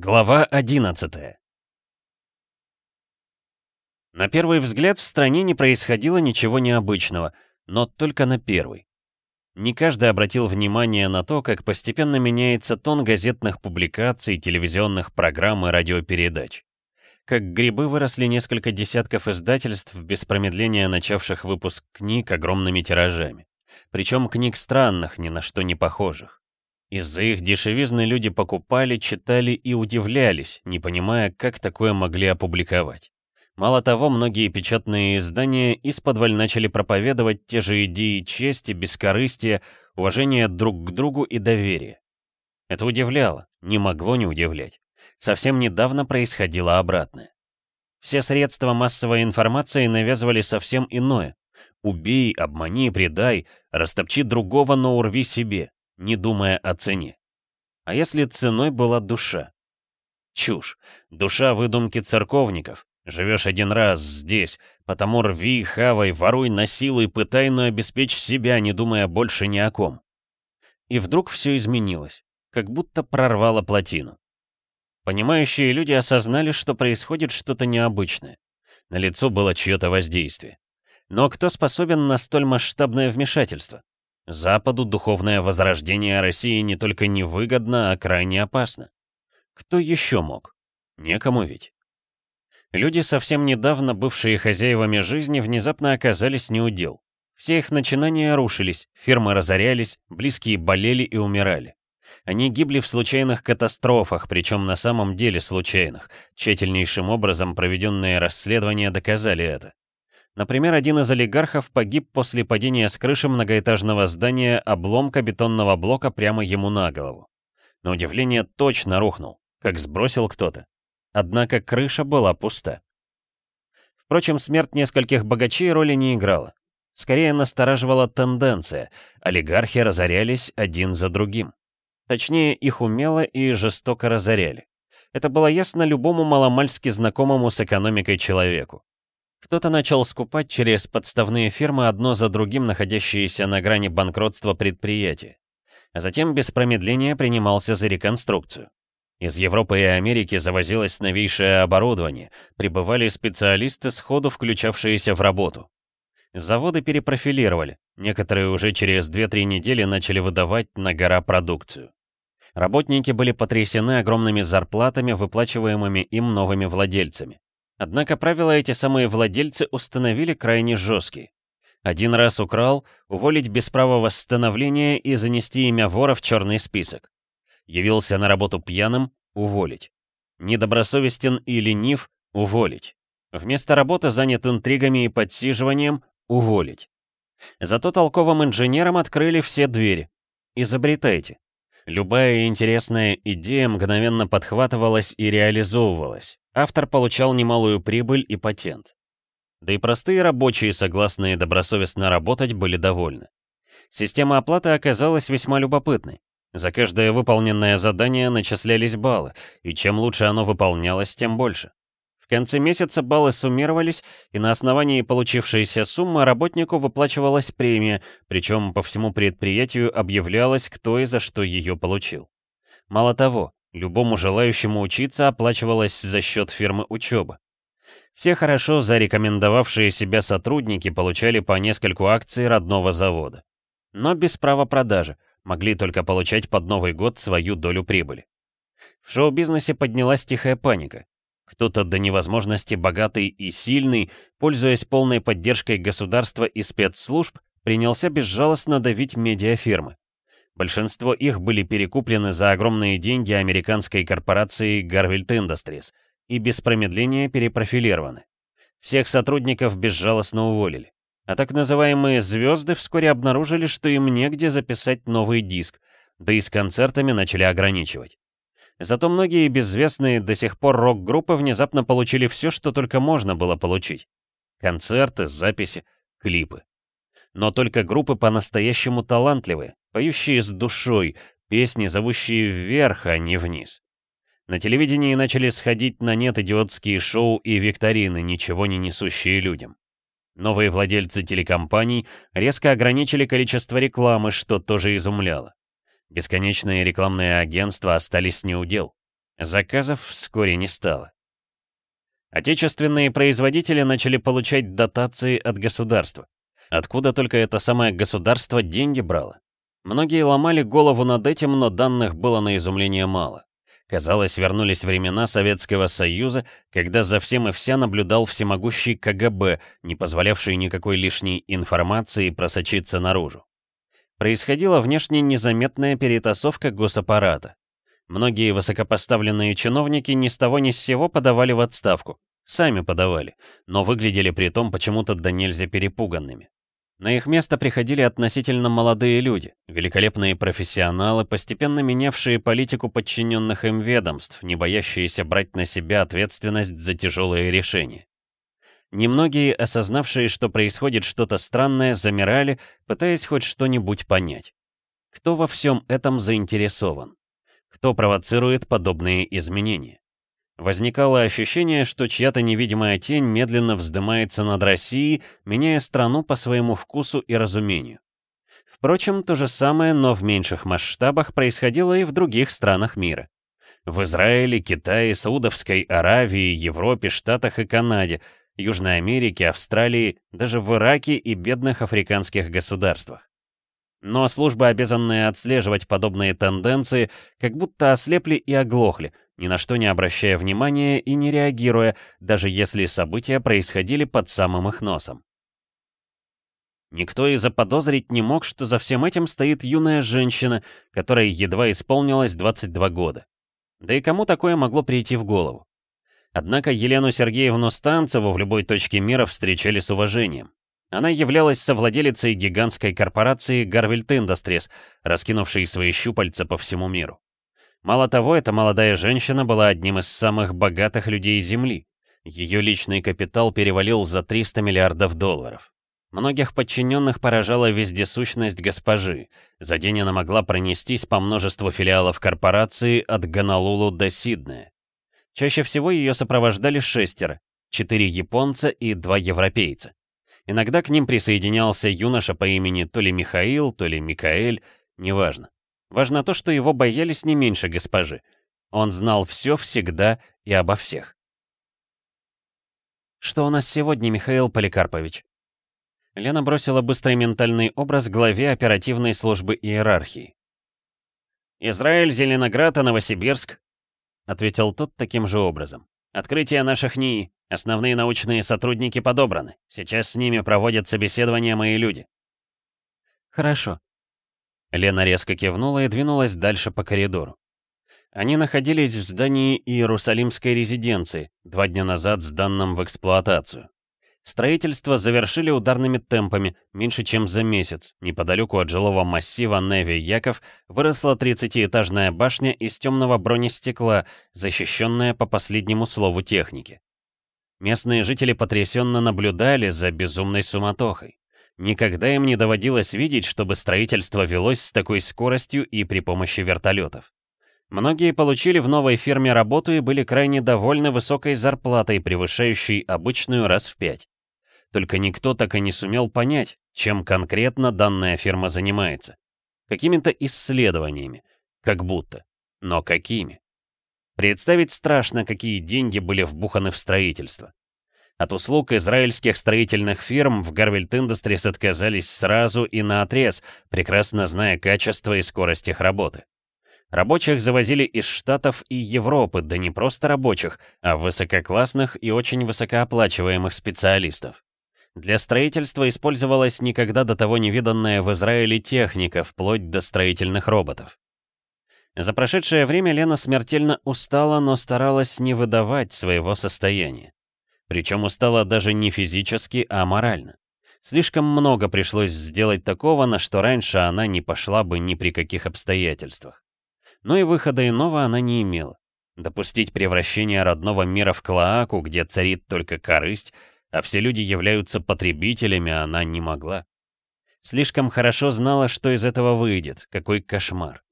Глава 11 На первый взгляд в стране не происходило ничего необычного, но только на первый. Не каждый обратил внимание на то, как постепенно меняется тон газетных публикаций, телевизионных программ и радиопередач. Как грибы выросли несколько десятков издательств, без промедления начавших выпуск книг огромными тиражами. Причем книг странных, ни на что не похожих. Из-за их дешевизны люди покупали, читали и удивлялись, не понимая, как такое могли опубликовать. Мало того, многие печатные издания исподволь начали проповедовать те же идеи чести, бескорыстия, уважения друг к другу и доверия. Это удивляло, не могло не удивлять. Совсем недавно происходило обратное. Все средства массовой информации навязывали совсем иное. Убей, обмани, предай, растопчи другого, но урви себе не думая о цене. А если ценой была душа? Чушь. Душа выдумки церковников. Живешь один раз здесь, потому рви, хавай, воруй, насилуй, пытай, но обеспечь себя, не думая больше ни о ком. И вдруг все изменилось, как будто прорвало плотину. Понимающие люди осознали, что происходит что-то необычное. На лицо было чье-то воздействие. Но кто способен на столь масштабное вмешательство? Западу духовное возрождение России не только невыгодно, а крайне опасно. Кто еще мог? Некому ведь. Люди, совсем недавно бывшие хозяевами жизни, внезапно оказались неудел. Все их начинания рушились, фирмы разорялись, близкие болели и умирали. Они гибли в случайных катастрофах, причем на самом деле случайных. Тщательнейшим образом проведенные расследования доказали это. Например, один из олигархов погиб после падения с крыши многоэтажного здания обломка бетонного блока прямо ему на голову. На удивление точно рухнул, как сбросил кто-то. Однако крыша была пуста. Впрочем, смерть нескольких богачей роли не играла. Скорее настораживала тенденция. Олигархи разорялись один за другим. Точнее, их умело и жестоко разоряли. Это было ясно любому маломальски знакомому с экономикой человеку. Кто-то начал скупать через подставные фирмы одно за другим находящиеся на грани банкротства предприятия. А затем без промедления принимался за реконструкцию. Из Европы и Америки завозилось новейшее оборудование, прибывали специалисты, сходу включавшиеся в работу. Заводы перепрофилировали, некоторые уже через 2-3 недели начали выдавать на гора продукцию. Работники были потрясены огромными зарплатами, выплачиваемыми им новыми владельцами. Однако правила эти самые владельцы установили крайне жесткие. Один раз украл, уволить без права восстановления и занести имя вора в черный список. Явился на работу пьяным — уволить. Недобросовестен и ленив — уволить. Вместо работы занят интригами и подсиживанием — уволить. Зато толковым инженерам открыли все двери. Изобретайте. Любая интересная идея мгновенно подхватывалась и реализовывалась автор получал немалую прибыль и патент. Да и простые рабочие, согласные добросовестно работать, были довольны. Система оплаты оказалась весьма любопытной. За каждое выполненное задание начислялись баллы, и чем лучше оно выполнялось, тем больше. В конце месяца баллы суммировались, и на основании получившейся суммы работнику выплачивалась премия, причем по всему предприятию объявлялось, кто и за что ее получил. Мало того, Любому желающему учиться оплачивалось за счет фирмы учеба. Все хорошо зарекомендовавшие себя сотрудники получали по нескольку акций родного завода. Но без права продажи, могли только получать под Новый год свою долю прибыли. В шоу-бизнесе поднялась тихая паника. Кто-то до невозможности богатый и сильный, пользуясь полной поддержкой государства и спецслужб, принялся безжалостно давить медиафирмы. Большинство их были перекуплены за огромные деньги американской корпорацией Garvelt Industries и без промедления перепрофилированы. Всех сотрудников безжалостно уволили. А так называемые «звезды» вскоре обнаружили, что им негде записать новый диск, да и с концертами начали ограничивать. Зато многие безвестные до сих пор рок-группы внезапно получили все, что только можно было получить. Концерты, записи, клипы. Но только группы по-настоящему талантливые, поющие с душой, песни, зовущие вверх, а не вниз. На телевидении начали сходить на нет идиотские шоу и викторины, ничего не несущие людям. Новые владельцы телекомпаний резко ограничили количество рекламы, что тоже изумляло. Бесконечные рекламные агентства остались неудел. Заказов вскоре не стало. Отечественные производители начали получать дотации от государства. Откуда только это самое государство деньги брало? Многие ломали голову над этим, но данных было на изумление мало. Казалось, вернулись времена Советского Союза, когда за всем и вся наблюдал всемогущий КГБ, не позволявший никакой лишней информации просочиться наружу. Происходила внешне незаметная перетасовка госаппарата. Многие высокопоставленные чиновники ни с того ни с сего подавали в отставку. Сами подавали, но выглядели при том почему-то до нельзя перепуганными. На их место приходили относительно молодые люди, великолепные профессионалы, постепенно менявшие политику подчиненных им ведомств, не боящиеся брать на себя ответственность за тяжелые решения. Немногие, осознавшие, что происходит что-то странное, замирали, пытаясь хоть что-нибудь понять. Кто во всем этом заинтересован? Кто провоцирует подобные изменения? Возникало ощущение, что чья-то невидимая тень медленно вздымается над Россией, меняя страну по своему вкусу и разумению. Впрочем, то же самое, но в меньших масштабах происходило и в других странах мира. В Израиле, Китае, Саудовской Аравии, Европе, Штатах и Канаде, Южной Америке, Австралии, даже в Ираке и бедных африканских государствах. Но службы, обязанные отслеживать подобные тенденции, как будто ослепли и оглохли, ни на что не обращая внимания и не реагируя, даже если события происходили под самым их носом. Никто и заподозрить не мог, что за всем этим стоит юная женщина, которой едва исполнилось 22 года. Да и кому такое могло прийти в голову? Однако Елену Сергеевну Станцеву в любой точке мира встречали с уважением. Она являлась совладелицей гигантской корпорации Garvelt Industries, раскинувшей свои щупальца по всему миру. Мало того, эта молодая женщина была одним из самых богатых людей Земли. Ее личный капитал перевалил за 300 миллиардов долларов. Многих подчиненных поражала вездесущность госпожи. За день она могла пронестись по множеству филиалов корпорации от Гонолулу до Сиднея. Чаще всего ее сопровождали шестеро, четыре японца и два европейца. Иногда к ним присоединялся юноша по имени то ли Михаил, то ли Микаэль, неважно. Важно то, что его боялись не меньше госпожи. Он знал все всегда и обо всех. «Что у нас сегодня, Михаил Поликарпович?» Лена бросила быстрый ментальный образ главе оперативной службы иерархии. «Израиль, Зеленоград и Новосибирск», — ответил тот таким же образом. «Открытие наших НИИ. Основные научные сотрудники подобраны. Сейчас с ними проводят собеседования мои люди». «Хорошо. Лена резко кивнула и двинулась дальше по коридору. Они находились в здании Иерусалимской резиденции, два дня назад сданном в эксплуатацию. Строительство завершили ударными темпами, меньше чем за месяц. Неподалеку от жилого массива Неви-Яков выросла 30-этажная башня из темного бронестекла, защищенная по последнему слову техники. Местные жители потрясенно наблюдали за безумной суматохой. Никогда им не доводилось видеть, чтобы строительство велось с такой скоростью и при помощи вертолетов. Многие получили в новой фирме работу и были крайне довольны высокой зарплатой, превышающей обычную раз в пять. Только никто так и не сумел понять, чем конкретно данная фирма занимается. Какими-то исследованиями, как будто. Но какими? Представить страшно, какие деньги были вбуханы в строительство. От услуг израильских строительных фирм в Garvelt Industries отказались сразу и наотрез, прекрасно зная качество и скорость их работы. Рабочих завозили из Штатов и Европы, да не просто рабочих, а высококлассных и очень высокооплачиваемых специалистов. Для строительства использовалась никогда до того невиданная в Израиле техника, вплоть до строительных роботов. За прошедшее время Лена смертельно устала, но старалась не выдавать своего состояния. Причем устала даже не физически, а морально. Слишком много пришлось сделать такого, на что раньше она не пошла бы ни при каких обстоятельствах. Но и выхода иного она не имела. Допустить превращение родного мира в клоаку, где царит только корысть, а все люди являются потребителями, она не могла. Слишком хорошо знала, что из этого выйдет, какой кошмар.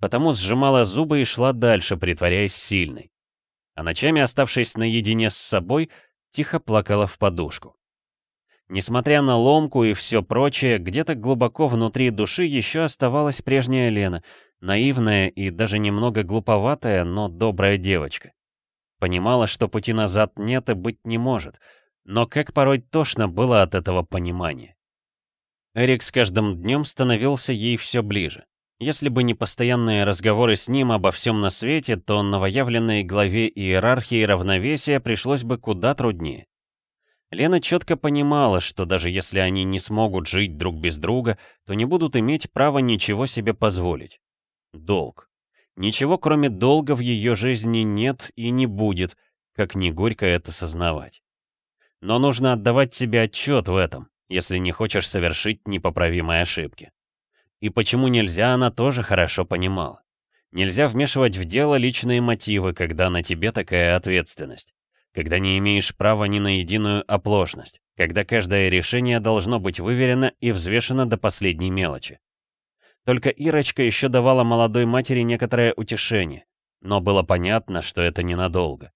Потому сжимала зубы и шла дальше, притворяясь сильной. А ночами, оставшись наедине с собой, тихо плакала в подушку. Несмотря на ломку и все прочее, где-то глубоко внутри души еще оставалась прежняя Лена, Наивная и даже немного глуповатая, но добрая девочка. Понимала, что пути назад нет и быть не может, но как порой тошно было от этого понимания. Эрик с каждым днем становился ей все ближе. Если бы не постоянные разговоры с ним обо всем на свете, то новоявленной главе иерархии равновесия пришлось бы куда труднее. Лена четко понимала, что даже если они не смогут жить друг без друга, то не будут иметь права ничего себе позволить. Долг. Ничего кроме долга в ее жизни нет и не будет, как не горько это сознавать. Но нужно отдавать себе отчет в этом, если не хочешь совершить непоправимые ошибки. И почему нельзя, она тоже хорошо понимала. Нельзя вмешивать в дело личные мотивы, когда на тебе такая ответственность. Когда не имеешь права ни на единую оплошность. Когда каждое решение должно быть выверено и взвешено до последней мелочи. Только Ирочка еще давала молодой матери некоторое утешение. Но было понятно, что это ненадолго.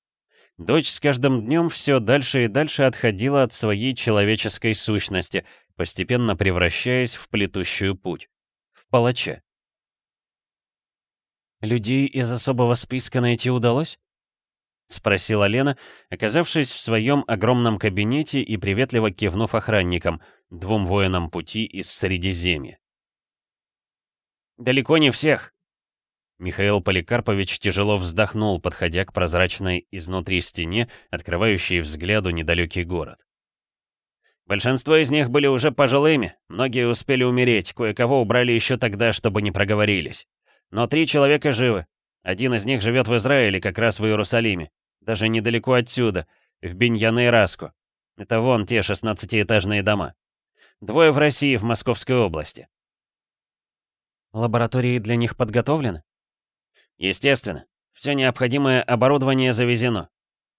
Дочь с каждым днем все дальше и дальше отходила от своей человеческой сущности, постепенно превращаясь в плетущую путь. В палача. «Людей из особого списка найти удалось?» — спросила Лена, оказавшись в своем огромном кабинете и приветливо кивнув охранникам, двум воинам пути из Средиземья. «Далеко не всех». Михаил Поликарпович тяжело вздохнул, подходя к прозрачной изнутри стене, открывающей взгляду недалекий город. Большинство из них были уже пожилыми, многие успели умереть, кое-кого убрали еще тогда, чтобы не проговорились. Но три человека живы. Один из них живет в Израиле, как раз в Иерусалиме. Даже недалеко отсюда, в Беньяне и Раску. Это вон те шестнадцатиэтажные дома. Двое в России, в Московской области. Лаборатории для них подготовлены? Естественно. Все необходимое оборудование завезено.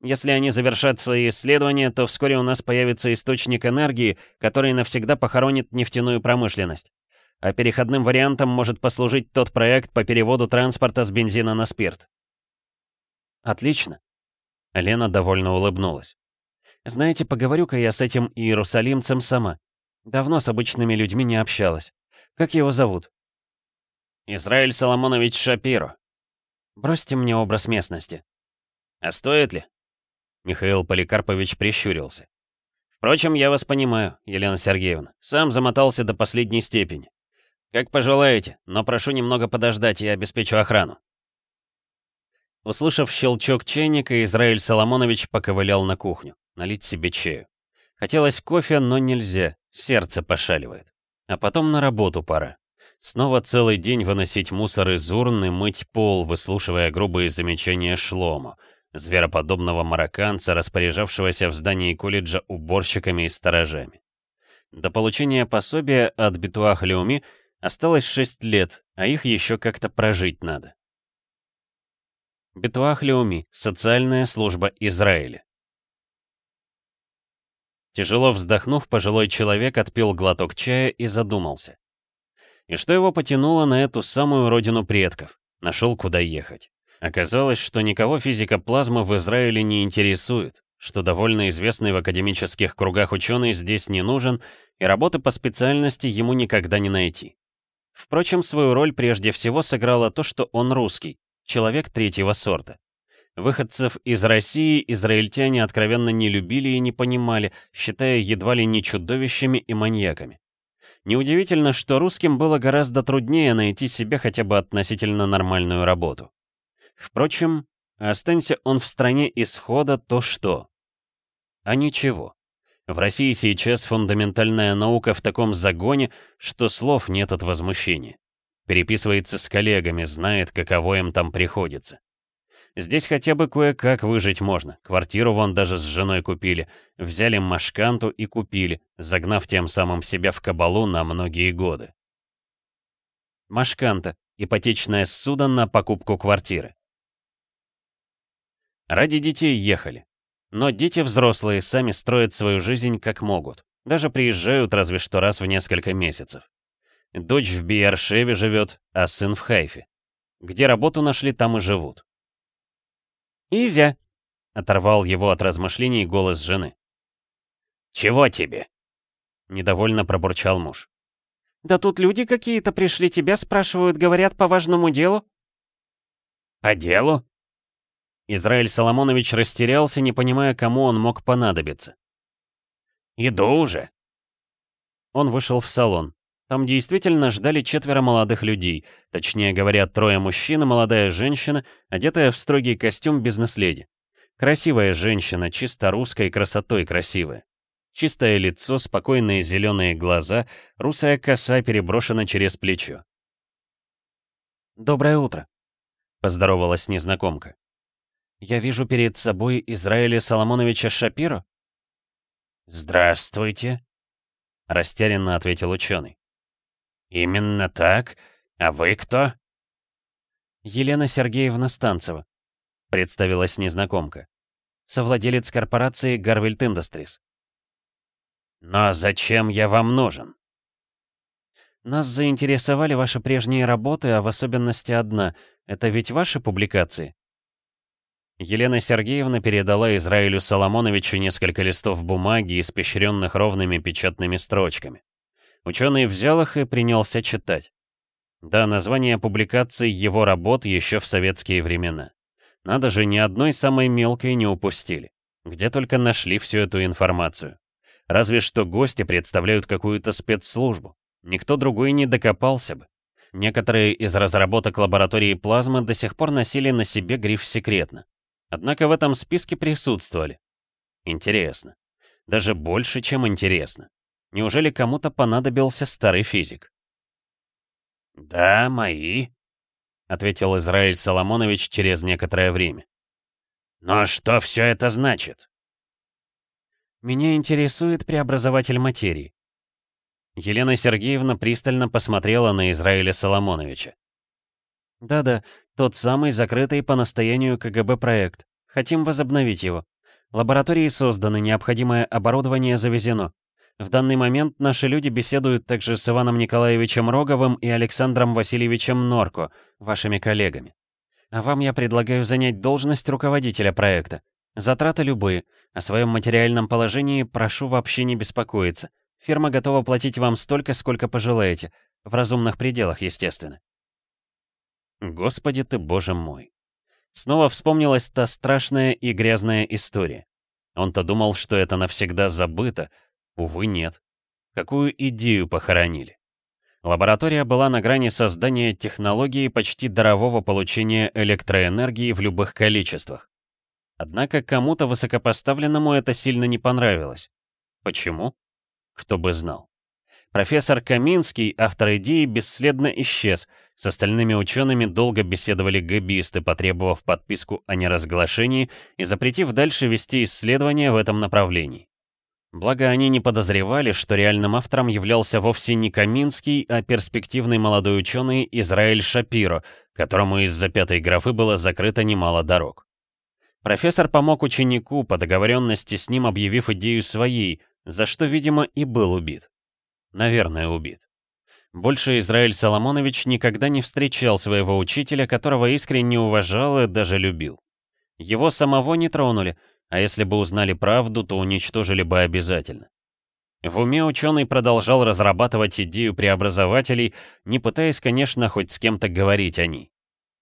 Если они завершат свои исследования, то вскоре у нас появится источник энергии, который навсегда похоронит нефтяную промышленность. А переходным вариантом может послужить тот проект по переводу транспорта с бензина на спирт. Отлично. Лена довольно улыбнулась. Знаете, поговорю-ка я с этим иерусалимцем сама. Давно с обычными людьми не общалась. Как его зовут? Израиль Соломонович Шапиро. Бросьте мне образ местности. А стоит ли? Михаил Поликарпович прищурился. Впрочем, я вас понимаю, Елена Сергеевна. Сам замотался до последней степени. Как пожелаете, но прошу немного подождать, я обеспечу охрану. Услышав щелчок чайника, Израиль Соломонович поковылял на кухню, налить себе чаю. Хотелось кофе, но нельзя, сердце пошаливает. А потом на работу пора. Снова целый день выносить мусор из урны, мыть пол, выслушивая грубые замечания Шлому, звероподобного марокканца, распоряжавшегося в здании колледжа уборщиками и сторожами. До получения пособия от Битуах Леуми осталось 6 лет, а их еще как-то прожить надо. Битуах Леуми, социальная служба Израиля. Тяжело вздохнув, пожилой человек отпил глоток чая и задумался. И что его потянуло на эту самую родину предков? Нашел, куда ехать. Оказалось, что никого физика плазмы в Израиле не интересует, что довольно известный в академических кругах ученый здесь не нужен, и работы по специальности ему никогда не найти. Впрочем, свою роль прежде всего сыграло то, что он русский, человек третьего сорта. Выходцев из России израильтяне откровенно не любили и не понимали, считая едва ли не чудовищами и маньяками. Неудивительно, что русским было гораздо труднее найти себе хотя бы относительно нормальную работу. Впрочем, останься он в стране исхода, то что? А ничего. В России сейчас фундаментальная наука в таком загоне, что слов нет от возмущения. Переписывается с коллегами, знает, каково им там приходится. Здесь хотя бы кое-как выжить можно. Квартиру вон даже с женой купили. Взяли машканту и купили, загнав тем самым себя в кабалу на многие годы. Машканта — ипотечное ссуда на покупку квартиры. Ради детей ехали. Но дети взрослые сами строят свою жизнь как могут. Даже приезжают разве что раз в несколько месяцев. Дочь в Биаршеве живет, а сын в Хайфе. Где работу нашли, там и живут. «Изя!» — оторвал его от размышлений голос жены. «Чего тебе?» — недовольно пробурчал муж. Да тут люди какие-то пришли, тебя спрашивают, говорят, по важному делу». «По делу?» Израиль Соломонович растерялся, не понимая, кому он мог понадобиться. «Иду уже!» Он вышел в салон. Там действительно ждали четверо молодых людей, точнее говоря, трое мужчин и молодая женщина, одетая в строгий костюм бизнес-леди. Красивая женщина, чисто русской красотой красивая. Чистое лицо, спокойные зеленые глаза, русая коса переброшена через плечо. «Доброе утро», — поздоровалась незнакомка. «Я вижу перед собой Израиля Соломоновича Шапиро?» «Здравствуйте», — растерянно ответил ученый. «Именно так? А вы кто?» «Елена Сергеевна Станцева», — представилась незнакомка. «Совладелец корпорации Гарвельд Industries». «Но зачем я вам нужен?» «Нас заинтересовали ваши прежние работы, а в особенности одна. Это ведь ваши публикации?» Елена Сергеевна передала Израилю Соломоновичу несколько листов бумаги, испещренных ровными печатными строчками. Ученый взял их и принялся читать. Да, название публикаций его работ еще в советские времена. Надо же, ни одной самой мелкой не упустили. Где только нашли всю эту информацию. Разве что гости представляют какую-то спецслужбу. Никто другой не докопался бы. Некоторые из разработок лаборатории плазмы до сих пор носили на себе гриф «секретно». Однако в этом списке присутствовали. Интересно. Даже больше, чем интересно. Неужели кому-то понадобился старый физик? «Да, мои», — ответил Израиль Соломонович через некоторое время. «Но что все это значит?» «Меня интересует преобразователь материи». Елена Сергеевна пристально посмотрела на Израиля Соломоновича. «Да-да, тот самый закрытый по настоянию КГБ проект. Хотим возобновить его. Лаборатории созданы, необходимое оборудование завезено. В данный момент наши люди беседуют также с Иваном Николаевичем Роговым и Александром Васильевичем Норко, вашими коллегами. А вам я предлагаю занять должность руководителя проекта. Затраты любые. О своем материальном положении прошу вообще не беспокоиться. Фирма готова платить вам столько, сколько пожелаете. В разумных пределах, естественно. Господи ты, боже мой. Снова вспомнилась та страшная и грязная история. Он-то думал, что это навсегда забыто. Увы, нет. Какую идею похоронили? Лаборатория была на грани создания технологии почти дарового получения электроэнергии в любых количествах. Однако кому-то высокопоставленному это сильно не понравилось. Почему? Кто бы знал. Профессор Каминский, автор идеи, бесследно исчез. С остальными учеными долго беседовали гэбисты, потребовав подписку о неразглашении и запретив дальше вести исследования в этом направлении. Благо, они не подозревали, что реальным автором являлся вовсе не Каминский, а перспективный молодой ученый Израиль Шапиро, которому из-за пятой графы было закрыто немало дорог. Профессор помог ученику, по договоренности с ним объявив идею своей, за что, видимо, и был убит. Наверное, убит. Больше Израиль Соломонович никогда не встречал своего учителя, которого искренне уважал и даже любил. Его самого не тронули, а если бы узнали правду, то уничтожили бы обязательно. В уме ученый продолжал разрабатывать идею преобразователей, не пытаясь, конечно, хоть с кем-то говорить о ней.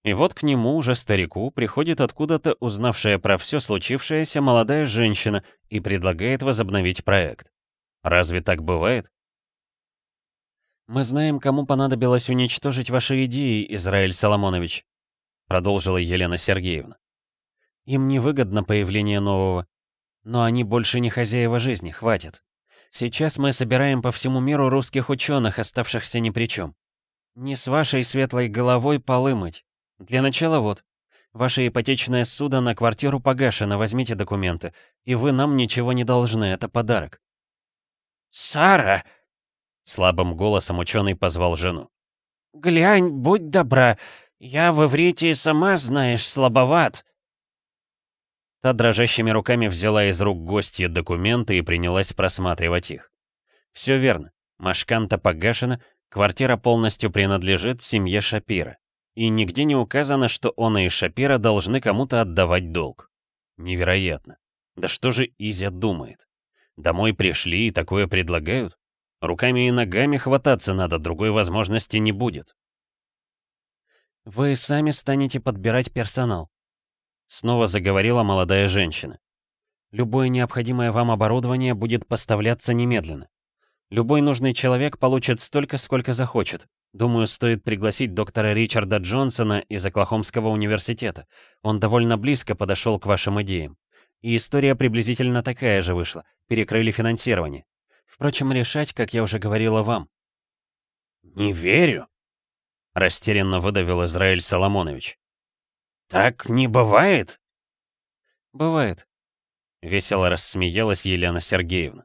И вот к нему, уже старику, приходит откуда-то узнавшая про все случившееся молодая женщина и предлагает возобновить проект. Разве так бывает? «Мы знаем, кому понадобилось уничтожить ваши идеи, Израиль Соломонович», продолжила Елена Сергеевна. «Им невыгодно появление нового. Но они больше не хозяева жизни, хватит. Сейчас мы собираем по всему миру русских ученых, оставшихся ни при чем. Не с вашей светлой головой полы мыть. Для начала вот. Ваше ипотечное судо на квартиру погашено, возьмите документы. И вы нам ничего не должны, это подарок». «Сара!» Слабым голосом ученый позвал жену. «Глянь, будь добра, я в иврите сама знаешь слабоват». Та дрожащими руками взяла из рук гостья документы и принялась просматривать их. Все верно. Машканта погашена, квартира полностью принадлежит семье Шапира. И нигде не указано, что он и Шапира должны кому-то отдавать долг. Невероятно. Да что же Изя думает? Домой пришли и такое предлагают? Руками и ногами хвататься надо, другой возможности не будет. «Вы сами станете подбирать персонал», — снова заговорила молодая женщина. «Любое необходимое вам оборудование будет поставляться немедленно. Любой нужный человек получит столько, сколько захочет. Думаю, стоит пригласить доктора Ричарда Джонсона из Оклахомского университета. Он довольно близко подошел к вашим идеям. И история приблизительно такая же вышла. Перекрыли финансирование. Впрочем, решать, как я уже говорила вам. «Не верю», — растерянно выдавил Израиль Соломонович. «Так не бывает?» «Бывает», — весело рассмеялась Елена Сергеевна.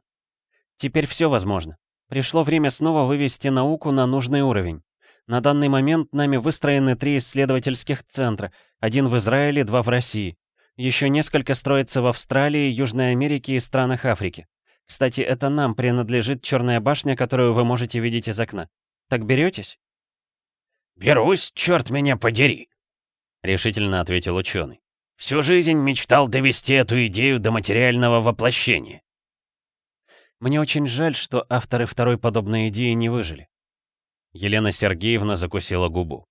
«Теперь все возможно. Пришло время снова вывести науку на нужный уровень. На данный момент нами выстроены три исследовательских центра, один в Израиле, два в России. Еще несколько строится в Австралии, Южной Америке и странах Африки. Кстати, это нам принадлежит черная башня, которую вы можете видеть из окна. Так беретесь? «Берусь, черт меня подери!» — решительно ответил ученый. «Всю жизнь мечтал довести эту идею до материального воплощения». Мне очень жаль, что авторы второй подобной идеи не выжили. Елена Сергеевна закусила губу.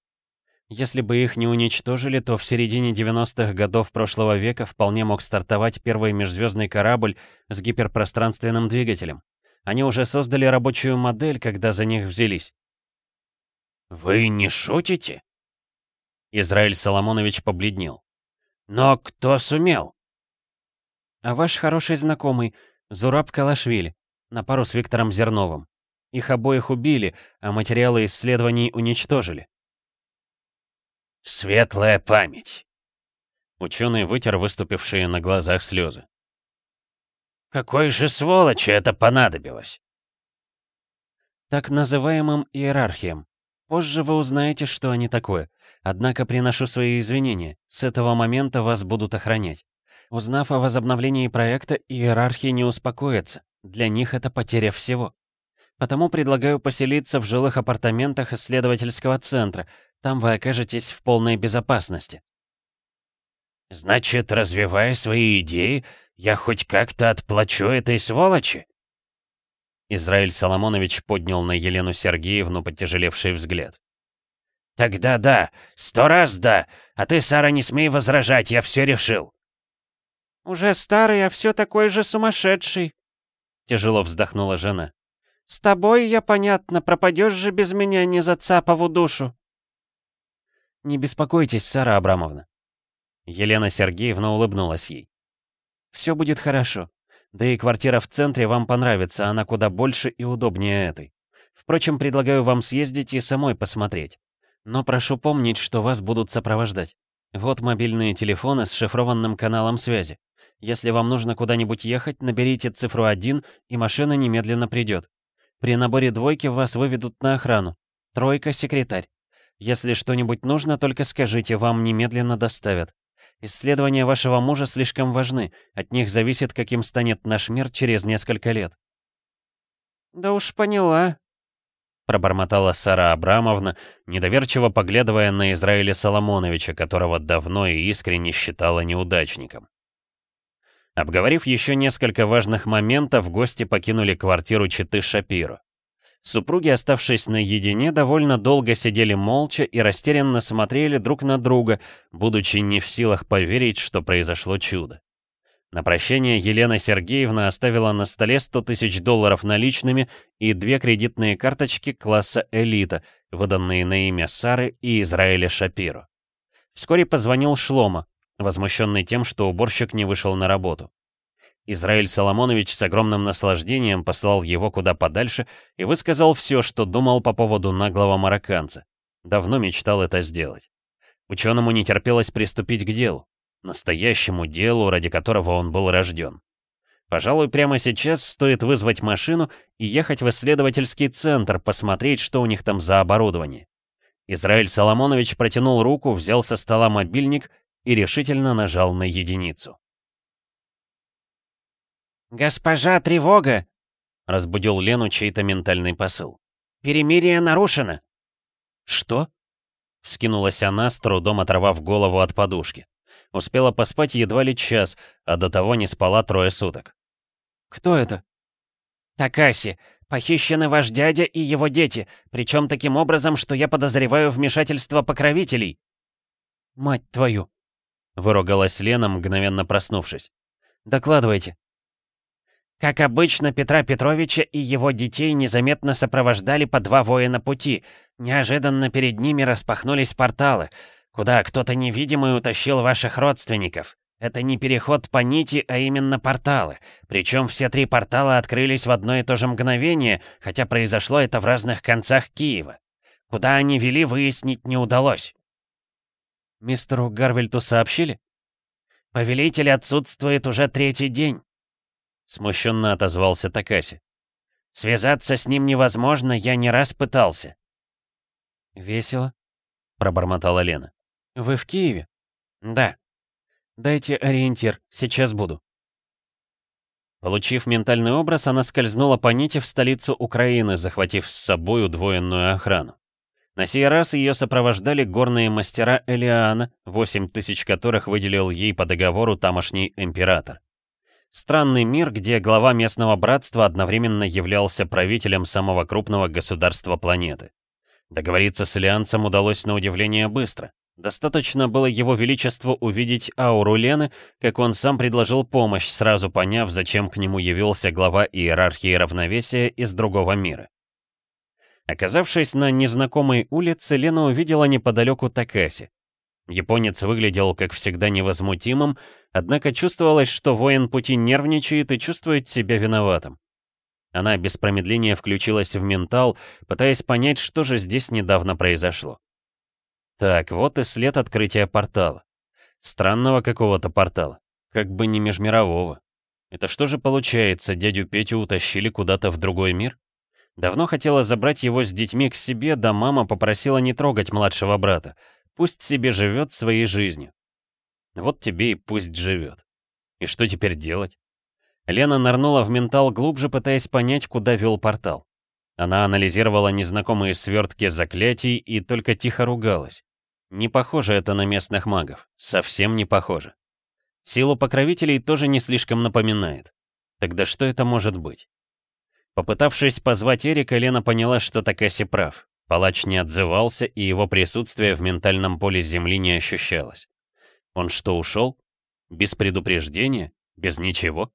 Если бы их не уничтожили, то в середине 90-х годов прошлого века вполне мог стартовать первый межзвездный корабль с гиперпространственным двигателем. Они уже создали рабочую модель, когда за них взялись. «Вы не шутите?» Израиль Соломонович побледнел. «Но кто сумел?» «А ваш хороший знакомый, Зураб Калашвили, на пару с Виктором Зерновым. Их обоих убили, а материалы исследований уничтожили. Светлая память. Ученый вытер выступившие на глазах слезы. Какой же сволочи это понадобилось? Так называемым иерархиям. Позже вы узнаете, что они такое. Однако приношу свои извинения. С этого момента вас будут охранять. Узнав о возобновлении проекта, иерархия не успокоится. Для них это потеря всего. Потому предлагаю поселиться в жилых апартаментах исследовательского центра. Там вы окажетесь в полной безопасности. Значит, развивая свои идеи, я хоть как-то отплачу этой сволочи? Израиль Соломонович поднял на Елену Сергеевну потяжелевший взгляд. «Тогда да, сто раз да, а ты, Сара, не смей возражать, я все решил». «Уже старый, а все такой же сумасшедший», — тяжело вздохнула жена. «С тобой, я понятно, пропадешь же без меня не за цапову душу». «Не беспокойтесь, Сара Абрамовна». Елена Сергеевна улыбнулась ей. «Все будет хорошо. Да и квартира в центре вам понравится, она куда больше и удобнее этой. Впрочем, предлагаю вам съездить и самой посмотреть. Но прошу помнить, что вас будут сопровождать. Вот мобильные телефоны с шифрованным каналом связи. Если вам нужно куда-нибудь ехать, наберите цифру 1, и машина немедленно придет. При наборе двойки вас выведут на охрану. Тройка — секретарь. Если что-нибудь нужно, только скажите, вам немедленно доставят. Исследования вашего мужа слишком важны, от них зависит, каким станет наш мир через несколько лет. «Да уж поняла», — пробормотала Сара Абрамовна, недоверчиво поглядывая на Израиля Соломоновича, которого давно и искренне считала неудачником. Обговорив еще несколько важных моментов, гости покинули квартиру Читы Шапиро. Супруги, оставшись наедине, довольно долго сидели молча и растерянно смотрели друг на друга, будучи не в силах поверить, что произошло чудо. На прощание Елена Сергеевна оставила на столе 100 тысяч долларов наличными и две кредитные карточки класса «Элита», выданные на имя Сары и Израиля Шапиро. Вскоре позвонил Шлома, возмущенный тем, что уборщик не вышел на работу. Израиль Соломонович с огромным наслаждением послал его куда подальше и высказал все, что думал по поводу наглого марокканца. Давно мечтал это сделать. Ученому не терпелось приступить к делу. Настоящему делу, ради которого он был рожден. Пожалуй, прямо сейчас стоит вызвать машину и ехать в исследовательский центр, посмотреть, что у них там за оборудование. Израиль Соломонович протянул руку, взял со стола мобильник и решительно нажал на единицу. «Госпожа, тревога!» — разбудил Лену чей-то ментальный посыл. «Перемирие нарушено!» «Что?» — вскинулась она, с трудом оторвав голову от подушки. Успела поспать едва ли час, а до того не спала трое суток. «Кто это?» «Такаси, Похищены ваш дядя и его дети, причем таким образом, что я подозреваю вмешательство покровителей». «Мать твою!» — выругалась Лена, мгновенно проснувшись. «Докладывайте». Как обычно, Петра Петровича и его детей незаметно сопровождали по два воина пути. Неожиданно перед ними распахнулись порталы, куда кто-то невидимый утащил ваших родственников. Это не переход по нити, а именно порталы. Причем все три портала открылись в одно и то же мгновение, хотя произошло это в разных концах Киева. Куда они вели, выяснить не удалось. Мистеру Гарвельту сообщили? Повелитель отсутствует уже третий день. Смущенно отозвался Такаси. Связаться с ним невозможно, я не раз пытался. Весело, пробормотала Лена. Вы в Киеве? Да. Дайте ориентир, сейчас буду. Получив ментальный образ, она скользнула по нити в столицу Украины, захватив с собой удвоенную охрану. На сей раз ее сопровождали горные мастера Элиана, 8 тысяч которых выделил ей по договору тамошний император. Странный мир, где глава местного братства одновременно являлся правителем самого крупного государства планеты. Договориться с Альянсом удалось на удивление быстро. Достаточно было его величеству увидеть ауру Лены, как он сам предложил помощь, сразу поняв, зачем к нему явился глава иерархии равновесия из другого мира. Оказавшись на незнакомой улице, Лена увидела неподалеку Такаси. Японец выглядел, как всегда, невозмутимым, однако чувствовалось, что воин пути нервничает и чувствует себя виноватым. Она без промедления включилась в ментал, пытаясь понять, что же здесь недавно произошло. Так, вот и след открытия портала. Странного какого-то портала. Как бы не межмирового. Это что же получается, дядю Петю утащили куда-то в другой мир? Давно хотела забрать его с детьми к себе, да мама попросила не трогать младшего брата. Пусть себе живет своей жизнью. Вот тебе и пусть живет. И что теперь делать? Лена нырнула в ментал глубже, пытаясь понять, куда вел портал. Она анализировала незнакомые свертки заклятий и только тихо ругалась. Не похоже это на местных магов. Совсем не похоже. Силу покровителей тоже не слишком напоминает. Тогда что это может быть? Попытавшись позвать Эрика, Лена поняла, что Такаси прав. Палач не отзывался, и его присутствие в ментальном поле Земли не ощущалось. Он что, ушел? Без предупреждения? Без ничего?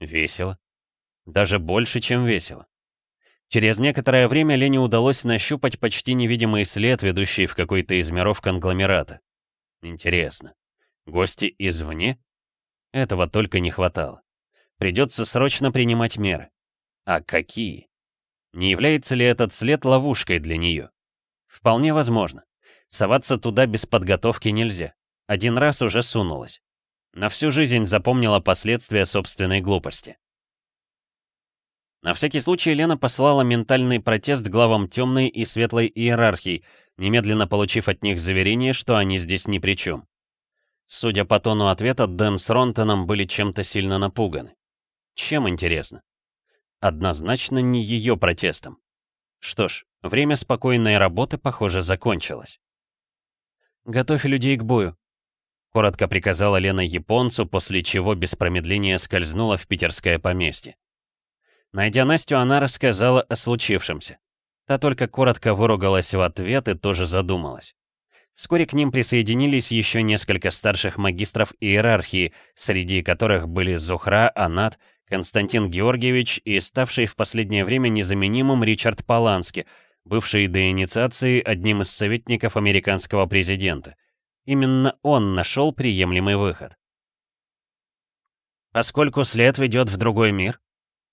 Весело. Даже больше, чем весело. Через некоторое время Лене удалось нащупать почти невидимый след, ведущий в какой-то из миров конгломерата. Интересно, гости извне? Этого только не хватало. Придется срочно принимать меры. А какие? Не является ли этот след ловушкой для нее? Вполне возможно. Соваться туда без подготовки нельзя. Один раз уже сунулась. На всю жизнь запомнила последствия собственной глупости. На всякий случай Лена послала ментальный протест главам темной и светлой иерархии, немедленно получив от них заверение, что они здесь ни при чем. Судя по тону ответа, Дэн с Ронтоном были чем-то сильно напуганы. Чем интересно? Однозначно не ее протестом. Что ж, время спокойной работы, похоже, закончилось. «Готовь людей к бою», — коротко приказала Лена японцу, после чего без промедления скользнула в питерское поместье. Найдя Настю, она рассказала о случившемся. Та только коротко выругалась в ответ и тоже задумалась. Вскоре к ним присоединились еще несколько старших магистров иерархии, среди которых были Зухра, Анат, Константин Георгиевич и ставший в последнее время незаменимым Ричард Полански, бывший до инициации одним из советников американского президента. Именно он нашел приемлемый выход. «Поскольку след ведет в другой мир,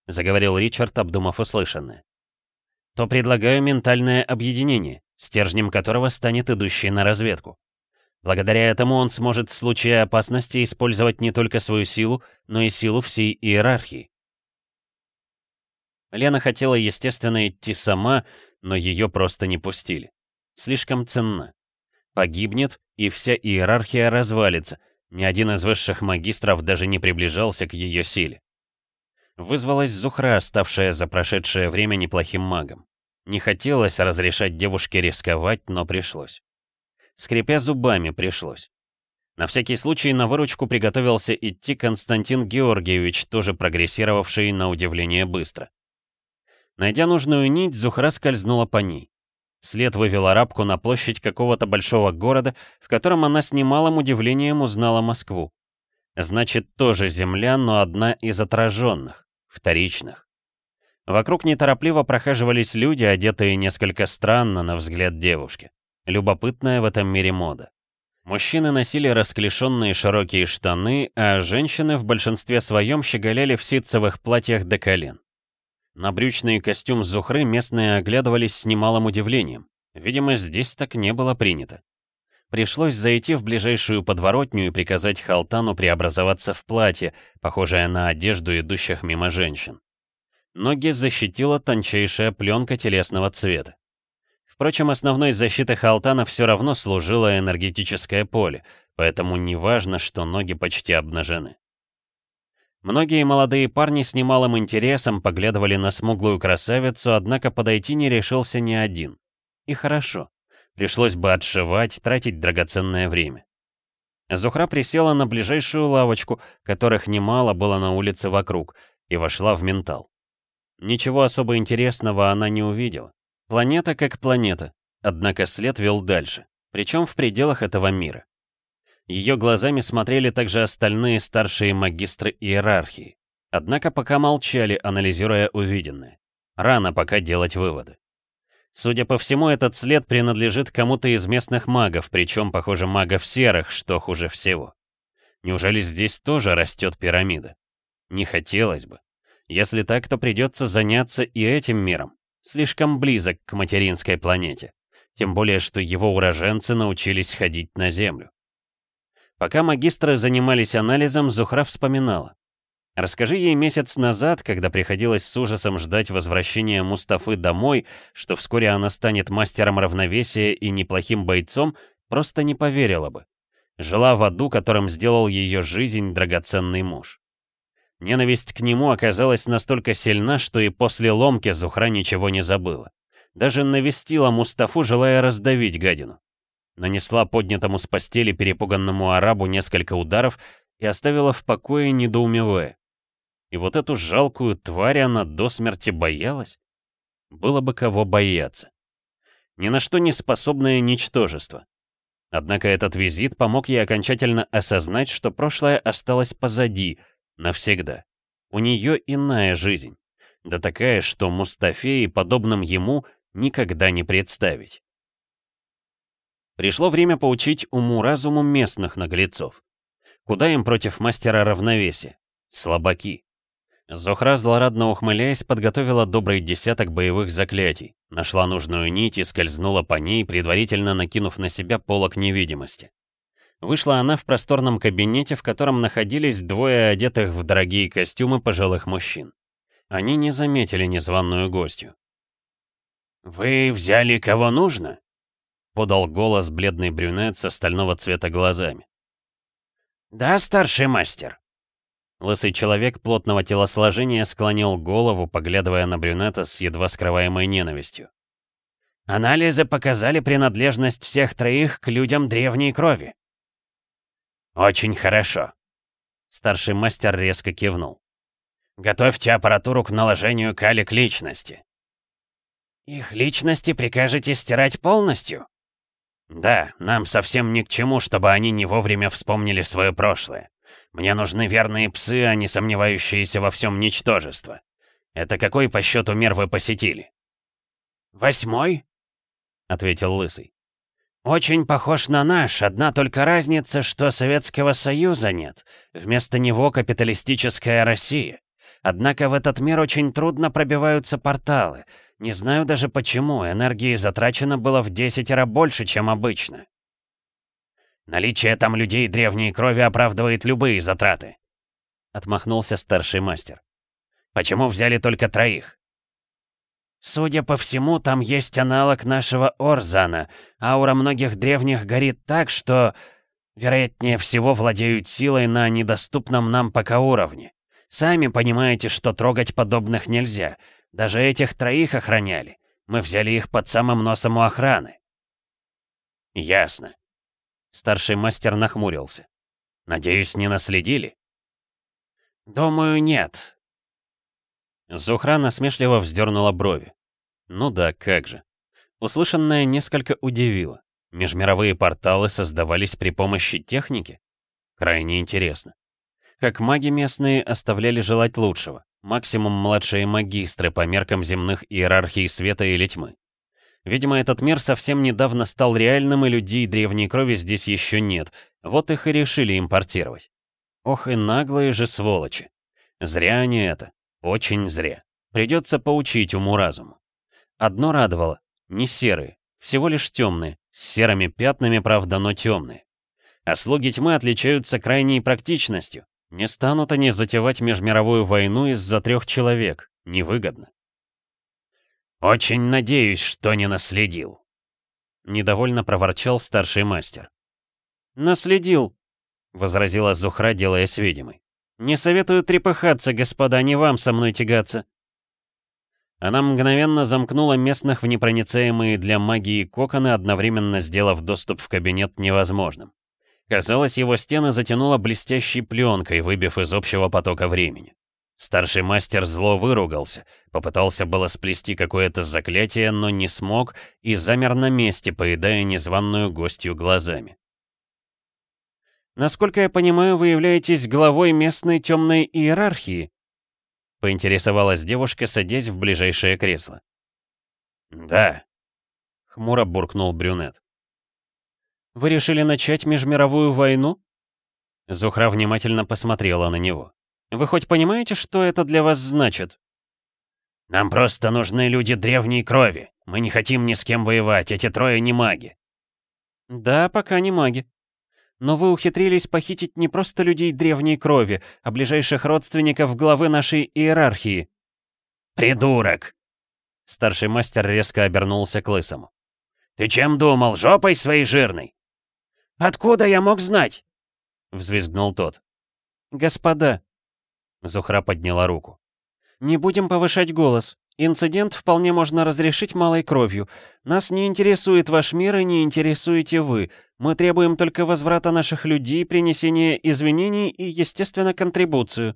— заговорил Ричард, обдумав услышанное. «То предлагаю ментальное объединение, стержнем которого станет идущий на разведку. Благодаря этому он сможет в случае опасности использовать не только свою силу, но и силу всей иерархии». Лена хотела, естественно, идти сама, но ее просто не пустили. Слишком ценна. Погибнет, и вся иерархия развалится. Ни один из высших магистров даже не приближался к ее силе. Вызвалась Зухра, ставшая за прошедшее время неплохим магом. Не хотелось разрешать девушке рисковать, но пришлось. Скрипя зубами, пришлось. На всякий случай на выручку приготовился идти Константин Георгиевич, тоже прогрессировавший на удивление быстро. Найдя нужную нить, Зухра скользнула по ней. След вывел арабку на площадь какого-то большого города, в котором она с немалым удивлением узнала Москву. Значит, тоже земля, но одна из отраженных, вторичных. Вокруг неторопливо прохаживались люди, одетые несколько странно на взгляд девушки. Любопытная в этом мире мода. Мужчины носили расклешенные широкие штаны, а женщины в большинстве своем щеголяли в ситцевых платьях до колен. На брючный костюм Зухры местные оглядывались с немалым удивлением. Видимо, здесь так не было принято. Пришлось зайти в ближайшую подворотню и приказать Халтану преобразоваться в платье, похожее на одежду идущих мимо женщин. Ноги защитила тончайшая пленка телесного цвета. Впрочем, основной защитой Халтана все равно служило энергетическое поле, поэтому не важно, что ноги почти обнажены. Многие молодые парни с немалым интересом поглядывали на смуглую красавицу, однако подойти не решился ни один. И хорошо. Пришлось бы отшивать, тратить драгоценное время. Зухра присела на ближайшую лавочку, которых немало было на улице вокруг, и вошла в ментал. Ничего особо интересного она не увидела. Планета как планета, однако след вел дальше, причем в пределах этого мира. Ее глазами смотрели также остальные старшие магистры иерархии. Однако пока молчали, анализируя увиденное. Рано пока делать выводы. Судя по всему, этот след принадлежит кому-то из местных магов, причем, похоже, магов серых, что хуже всего. Неужели здесь тоже растет пирамида? Не хотелось бы. Если так, то придется заняться и этим миром слишком близок к материнской планете. Тем более, что его уроженцы научились ходить на Землю. Пока магистры занимались анализом, Зухра вспоминала. Расскажи ей месяц назад, когда приходилось с ужасом ждать возвращения Мустафы домой, что вскоре она станет мастером равновесия и неплохим бойцом, просто не поверила бы. Жила в аду, которым сделал ее жизнь драгоценный муж. Ненависть к нему оказалась настолько сильна, что и после ломки Зухра ничего не забыла. Даже навестила Мустафу, желая раздавить гадину. Нанесла поднятому с постели перепуганному арабу несколько ударов и оставила в покое, недоумевая. И вот эту жалкую тварь она до смерти боялась? Было бы кого бояться. Ни на что не способное ничтожество. Однако этот визит помог ей окончательно осознать, что прошлое осталось позади — Навсегда. У нее иная жизнь. Да такая, что Мустафе и подобным ему никогда не представить. Пришло время поучить уму-разуму местных наглецов. Куда им против мастера равновесия? Слабаки. Зохра, злорадно ухмыляясь, подготовила добрый десяток боевых заклятий, нашла нужную нить и скользнула по ней, предварительно накинув на себя полок невидимости. Вышла она в просторном кабинете, в котором находились двое одетых в дорогие костюмы пожилых мужчин. Они не заметили незваную гостью. «Вы взяли кого нужно?» — подал голос бледный брюнет с стального цвета глазами. «Да, старший мастер». Лысый человек плотного телосложения склонил голову, поглядывая на брюнета с едва скрываемой ненавистью. «Анализы показали принадлежность всех троих к людям древней крови. «Очень хорошо». Старший мастер резко кивнул. «Готовьте аппаратуру к наложению калик личности». «Их личности прикажете стирать полностью?» «Да, нам совсем ни к чему, чтобы они не вовремя вспомнили свое прошлое. Мне нужны верные псы, а не сомневающиеся во всем ничтожество. Это какой по счету мер вы посетили?» «Восьмой?» — ответил Лысый. «Очень похож на наш, одна только разница, что Советского Союза нет. Вместо него капиталистическая Россия. Однако в этот мир очень трудно пробиваются порталы. Не знаю даже почему, энергии затрачено было в десятеро больше, чем обычно. Наличие там людей древней крови оправдывает любые затраты. Отмахнулся старший мастер. Почему взяли только троих? Судя по всему, там есть аналог нашего Орзана. Аура многих древних горит так, что, вероятнее всего, владеют силой на недоступном нам пока уровне. Сами понимаете, что трогать подобных нельзя. Даже этих троих охраняли. Мы взяли их под самым носом у охраны. Ясно. Старший мастер нахмурился. Надеюсь, не наследили? Думаю, нет. Зухра насмешливо вздернула брови. Ну да, как же. Услышанное несколько удивило. Межмировые порталы создавались при помощи техники? Крайне интересно. Как маги местные оставляли желать лучшего. Максимум младшие магистры по меркам земных иерархий света или тьмы. Видимо, этот мир совсем недавно стал реальным, и людей древней крови здесь еще нет. Вот их и решили импортировать. Ох и наглые же сволочи. Зря они это. Очень зря. Придется поучить уму-разуму. Одно радовало. Не серые. Всего лишь темные. С серыми пятнами, правда, но темные. А слуги тьмы отличаются крайней практичностью. Не станут они затевать межмировую войну из-за трех человек. Невыгодно. «Очень надеюсь, что не наследил», — недовольно проворчал старший мастер. «Наследил», — возразила Зухра, делаясь видимой. «Не советую трепыхаться, господа, не вам со мной тягаться». Она мгновенно замкнула местных в непроницаемые для магии коконы, одновременно сделав доступ в кабинет невозможным. Казалось, его стены затянуло блестящей пленкой, выбив из общего потока времени. Старший мастер зло выругался, попытался было сплести какое-то заклятие, но не смог и замер на месте, поедая незваную гостью глазами. «Насколько я понимаю, вы являетесь главой местной темной иерархии?» — поинтересовалась девушка, садясь в ближайшее кресло. «Да», — хмуро буркнул брюнет. «Вы решили начать межмировую войну?» Зухра внимательно посмотрела на него. Вы хоть понимаете, что это для вас значит?» «Нам просто нужны люди древней крови. Мы не хотим ни с кем воевать, эти трое не маги». «Да, пока не маги. Но вы ухитрились похитить не просто людей древней крови, а ближайших родственников главы нашей иерархии». «Придурок!» Старший мастер резко обернулся к лысому. «Ты чем думал, жопой своей жирной?» «Откуда я мог знать?» Взвизгнул тот. «Господа, Зухра подняла руку. «Не будем повышать голос. Инцидент вполне можно разрешить малой кровью. Нас не интересует ваш мир и не интересуете вы. Мы требуем только возврата наших людей, принесения извинений и, естественно, контрибуцию».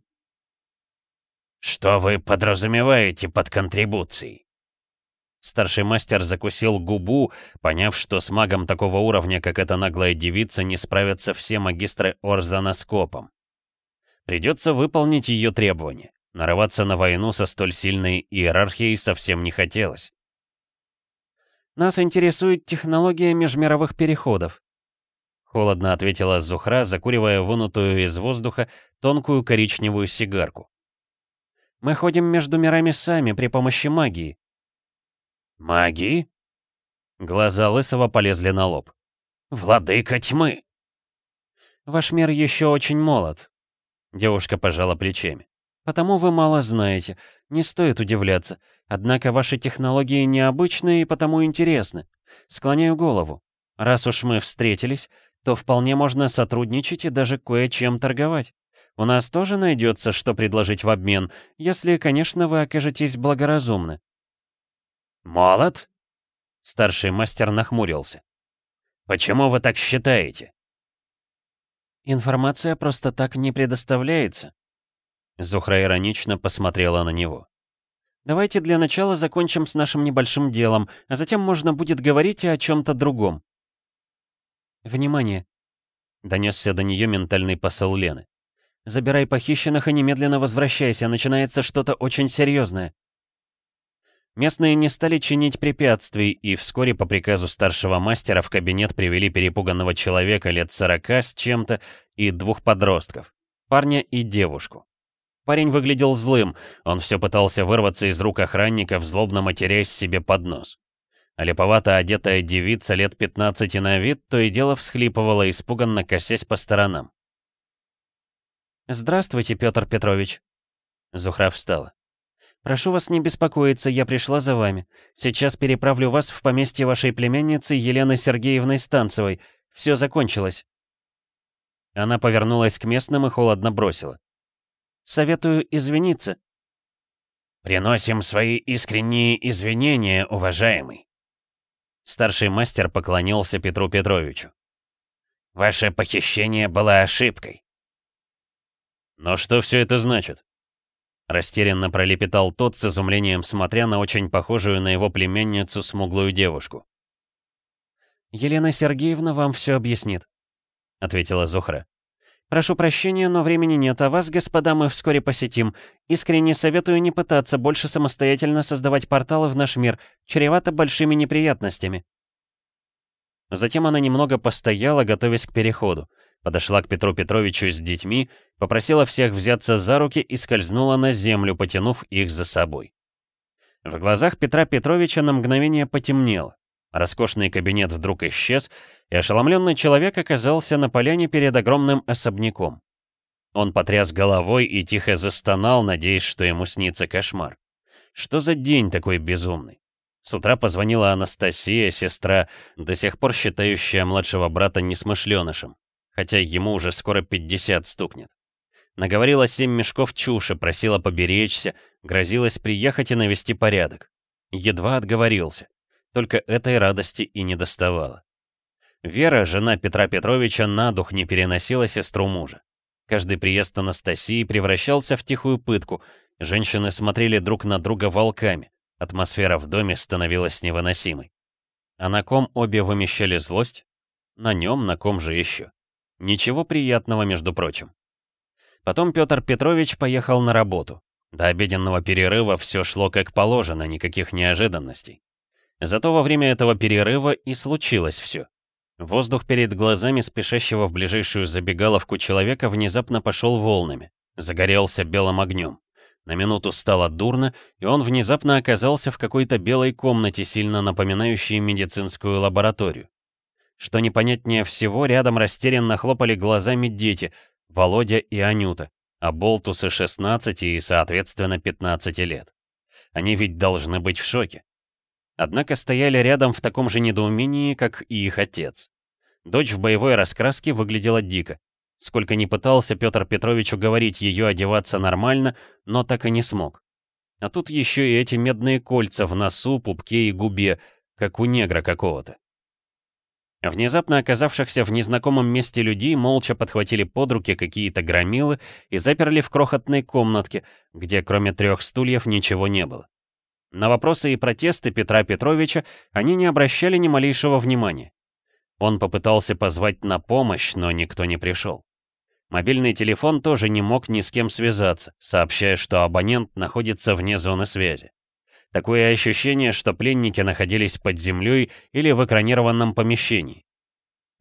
«Что вы подразумеваете под контрибуцией?» Старший мастер закусил губу, поняв, что с магом такого уровня, как эта наглая девица, не справятся все магистры Орзаноскопом. Придется выполнить ее требования. Нарываться на войну со столь сильной иерархией совсем не хотелось. «Нас интересует технология межмировых переходов», — холодно ответила Зухра, закуривая вынутую из воздуха тонкую коричневую сигарку. «Мы ходим между мирами сами при помощи магии». «Магии?» Глаза Лысого полезли на лоб. «Владыка тьмы!» «Ваш мир еще очень молод. Девушка пожала плечами. «Потому вы мало знаете. Не стоит удивляться. Однако ваши технологии необычные и потому интересны. Склоняю голову. Раз уж мы встретились, то вполне можно сотрудничать и даже кое-чем торговать. У нас тоже найдется, что предложить в обмен, если, конечно, вы окажетесь благоразумны». «Молод?» Старший мастер нахмурился. «Почему вы так считаете?» Информация просто так не предоставляется. Зухра иронично посмотрела на него. Давайте для начала закончим с нашим небольшим делом, а затем можно будет говорить и о чем-то другом. Внимание! Донесся до нее ментальный посыл Лены. Забирай похищенных и немедленно возвращайся, начинается что-то очень серьезное. Местные не стали чинить препятствий, и вскоре по приказу старшего мастера в кабинет привели перепуганного человека лет сорока с чем-то и двух подростков, парня и девушку. Парень выглядел злым, он все пытался вырваться из рук охранников, злобно матерясь себе под нос. А леповато одетая девица лет 15 на вид то и дело всхлипывала, испуганно косясь по сторонам. «Здравствуйте, Петр Петрович». Зухра встала. «Прошу вас не беспокоиться, я пришла за вами. Сейчас переправлю вас в поместье вашей племянницы Елены Сергеевны Станцевой. Все закончилось». Она повернулась к местным и холодно бросила. «Советую извиниться». «Приносим свои искренние извинения, уважаемый». Старший мастер поклонился Петру Петровичу. «Ваше похищение было ошибкой». «Но что все это значит?» Растерянно пролепетал тот с изумлением, смотря на очень похожую на его племянницу смуглую девушку. «Елена Сергеевна вам все объяснит», — ответила Зухра. «Прошу прощения, но времени нет, а вас, господа, мы вскоре посетим. Искренне советую не пытаться больше самостоятельно создавать порталы в наш мир, чревато большими неприятностями». Затем она немного постояла, готовясь к переходу. Подошла к Петру Петровичу с детьми, попросила всех взяться за руки и скользнула на землю, потянув их за собой. В глазах Петра Петровича на мгновение потемнело. Роскошный кабинет вдруг исчез, и ошеломленный человек оказался на поляне перед огромным особняком. Он потряс головой и тихо застонал, надеясь, что ему снится кошмар. Что за день такой безумный? С утра позвонила Анастасия, сестра, до сих пор считающая младшего брата несмышленышем, хотя ему уже скоро 50 стукнет. Наговорила семь мешков чуши, просила поберечься, грозилась приехать и навести порядок. Едва отговорился. Только этой радости и не доставало. Вера, жена Петра Петровича, на дух не переносила сестру мужа. Каждый приезд Анастасии превращался в тихую пытку. Женщины смотрели друг на друга волками. Атмосфера в доме становилась невыносимой. А на ком обе вымещали злость? На нем, на ком же еще? Ничего приятного, между прочим. Потом Петр Петрович поехал на работу. До обеденного перерыва все шло как положено, никаких неожиданностей. Зато во время этого перерыва и случилось все. Воздух перед глазами спешащего в ближайшую забегаловку человека внезапно пошел волнами, загорелся белым огнем. На минуту стало дурно, и он внезапно оказался в какой-то белой комнате, сильно напоминающей медицинскую лабораторию. Что непонятнее всего, рядом растерянно хлопали глазами дети, Володя и Анюта, а Болтусы 16 и, соответственно, 15 лет. Они ведь должны быть в шоке. Однако стояли рядом в таком же недоумении, как и их отец. Дочь в боевой раскраске выглядела дико. Сколько ни пытался Петр Петрович уговорить ее одеваться нормально, но так и не смог. А тут еще и эти медные кольца в носу, пупке и губе, как у негра какого-то. Внезапно оказавшихся в незнакомом месте людей молча подхватили под руки какие-то громилы и заперли в крохотной комнатке, где кроме трех стульев ничего не было. На вопросы и протесты Петра Петровича они не обращали ни малейшего внимания. Он попытался позвать на помощь, но никто не пришел. Мобильный телефон тоже не мог ни с кем связаться, сообщая, что абонент находится вне зоны связи. Такое ощущение, что пленники находились под землей или в экранированном помещении.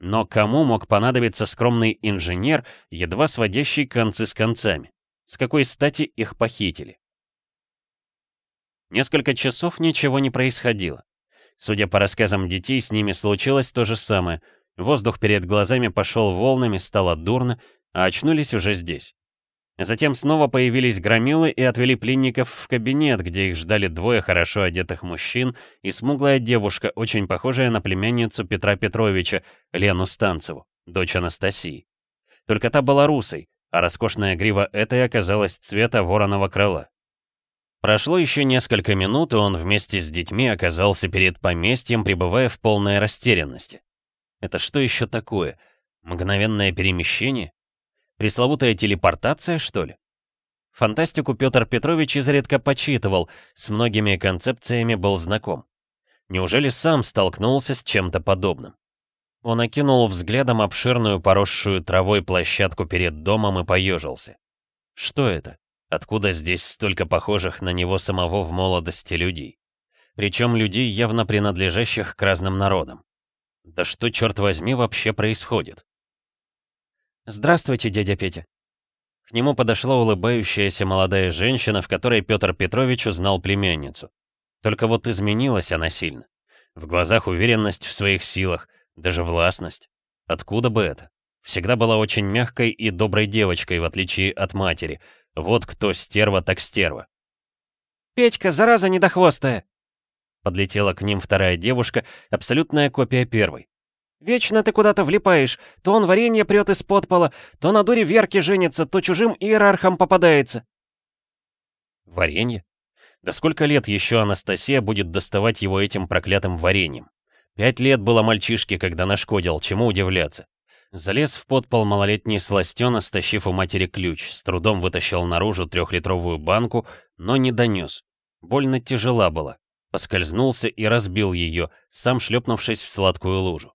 Но кому мог понадобиться скромный инженер, едва сводящий концы с концами? С какой стати их похитили? Несколько часов ничего не происходило. Судя по рассказам детей, с ними случилось то же самое. Воздух перед глазами пошел волнами, стало дурно, а очнулись уже здесь. Затем снова появились громилы и отвели пленников в кабинет, где их ждали двое хорошо одетых мужчин и смуглая девушка, очень похожая на племянницу Петра Петровича, Лену Станцеву, дочь Анастасии. Только та была русой, а роскошная грива этой оказалась цвета вороного крыла. Прошло еще несколько минут, и он вместе с детьми оказался перед поместьем, пребывая в полной растерянности. Это что еще такое? Мгновенное перемещение? Пресловутая телепортация, что ли? Фантастику Петр Петрович изредка почитывал, с многими концепциями был знаком. Неужели сам столкнулся с чем-то подобным? Он окинул взглядом обширную поросшую травой площадку перед домом и поежился. Что это? Откуда здесь столько похожих на него самого в молодости людей? Причем людей, явно принадлежащих к разным народам. Да что, черт возьми, вообще происходит? «Здравствуйте, дядя Петя». К нему подошла улыбающаяся молодая женщина, в которой Петр Петрович узнал племянницу. Только вот изменилась она сильно. В глазах уверенность в своих силах, даже властность. Откуда бы это? Всегда была очень мягкой и доброй девочкой, в отличие от матери — вот кто стерва так стерва. «Петька, зараза недохвостая!» Подлетела к ним вторая девушка, абсолютная копия первой. «Вечно ты куда-то влипаешь. То он варенье прет из-под пола, то на дуре Верки женится, то чужим иерархам попадается». «Варенье? Да сколько лет еще Анастасия будет доставать его этим проклятым вареньем? Пять лет было мальчишке, когда нашкодил, чему удивляться. Залез в подпол малолетний сластёна, стащив у матери ключ, с трудом вытащил наружу трехлитровую банку, но не донес. Больно тяжела была. Поскользнулся и разбил ее, сам шлепнувшись в сладкую лужу.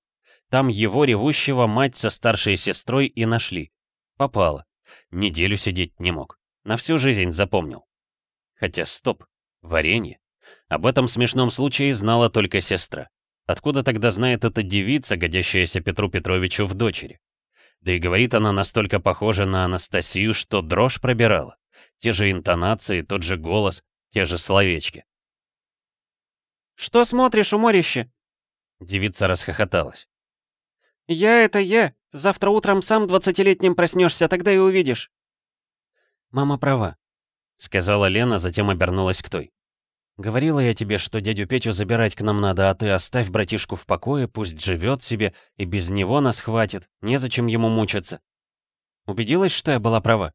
Там его ревущего мать со старшей сестрой и нашли. Попало. Неделю сидеть не мог. На всю жизнь запомнил. Хотя стоп, варенье. Об этом смешном случае знала только сестра. Откуда тогда знает эта девица, годящаяся Петру Петровичу в дочери? Да и говорит она настолько похожа на Анастасию, что дрожь пробирала. Те же интонации, тот же голос, те же словечки. «Что смотришь, уморище?» Девица расхохоталась. «Я — это я. Завтра утром сам двадцатилетним проснешься, тогда и увидишь». «Мама права», — сказала Лена, затем обернулась к той. «Говорила я тебе, что дядю Петю забирать к нам надо, а ты оставь братишку в покое, пусть живет себе, и без него нас хватит, незачем ему мучиться». Убедилась, что я была права?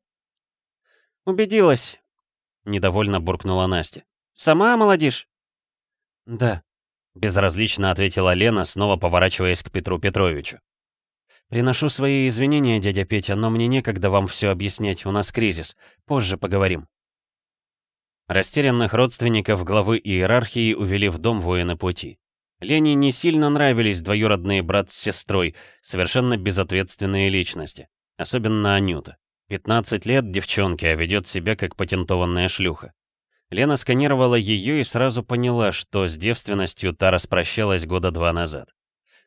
«Убедилась», — недовольно буркнула Настя. «Сама молодишь?» «Да», — безразлично ответила Лена, снова поворачиваясь к Петру Петровичу. «Приношу свои извинения, дядя Петя, но мне некогда вам все объяснять, у нас кризис. Позже поговорим». Растерянных родственников главы иерархии увели в дом воины пути. Лене не сильно нравились двоюродные брат с сестрой, совершенно безответственные личности. Особенно Анюта. 15 лет девчонке, а ведет себя как патентованная шлюха. Лена сканировала ее и сразу поняла, что с девственностью та распрощалась года два назад.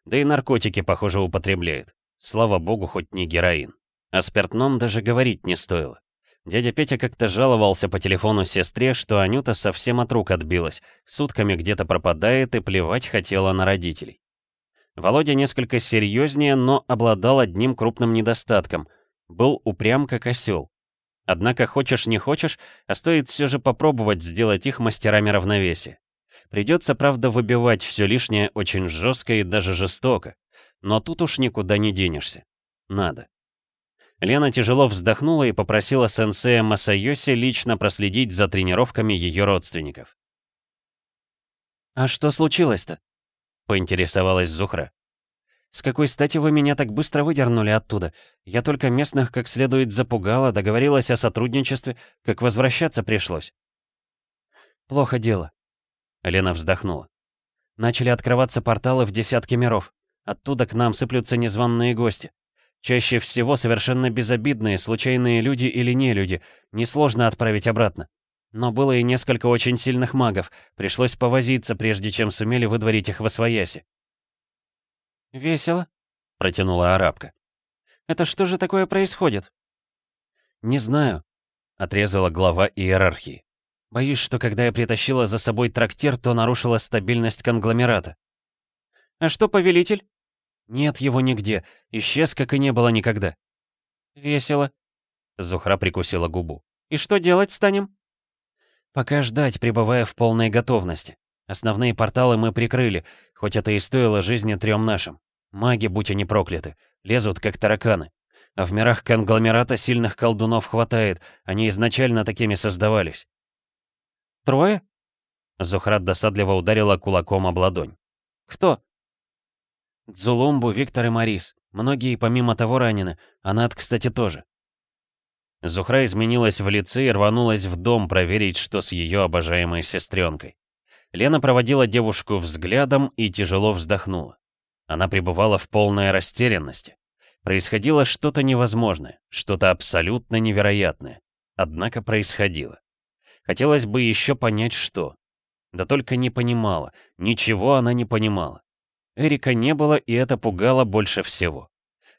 Да и наркотики, похоже, употребляет. Слава богу, хоть не героин. О спиртном даже говорить не стоило. Дядя Петя как-то жаловался по телефону сестре, что Анюта совсем от рук отбилась, сутками где-то пропадает и плевать хотела на родителей. Володя несколько серьезнее, но обладал одним крупным недостатком. Был упрям как осел. Однако хочешь не хочешь, а стоит все же попробовать сделать их мастерами равновесия. Придется, правда, выбивать все лишнее очень жестко и даже жестоко. Но тут уж никуда не денешься. Надо. Лена тяжело вздохнула и попросила сенсея Масайоси лично проследить за тренировками ее родственников. «А что случилось-то?» — поинтересовалась Зухра. «С какой стати вы меня так быстро выдернули оттуда? Я только местных как следует запугала, договорилась о сотрудничестве, как возвращаться пришлось». «Плохо дело», — Лена вздохнула. «Начали открываться порталы в десятки миров. Оттуда к нам сыплются незваные гости. Чаще всего совершенно безобидные, случайные люди или не люди, несложно отправить обратно. Но было и несколько очень сильных магов, пришлось повозиться, прежде чем сумели выдворить их во свояси. «Весело», — протянула арабка. «Это что же такое происходит?» «Не знаю», — отрезала глава иерархии. «Боюсь, что когда я притащила за собой трактир, то нарушила стабильность конгломерата». «А что повелитель?» «Нет его нигде. Исчез, как и не было никогда». «Весело». Зухра прикусила губу. «И что делать станем?» «Пока ждать, пребывая в полной готовности. Основные порталы мы прикрыли, хоть это и стоило жизни трем нашим. Маги, будь они прокляты, лезут как тараканы. А в мирах конгломерата сильных колдунов хватает, они изначально такими создавались». «Трое?» Зухрат досадливо ударила кулаком об ладонь. «Кто?» Дзулумбу, Виктор и Марис. Многие помимо того ранены. Анат, кстати, тоже. Зухра изменилась в лице и рванулась в дом проверить, что с ее обожаемой сестренкой. Лена проводила девушку взглядом и тяжело вздохнула. Она пребывала в полной растерянности. Происходило что-то невозможное, что-то абсолютно невероятное. Однако происходило. Хотелось бы еще понять, что. Да только не понимала, ничего она не понимала. Эрика не было, и это пугало больше всего.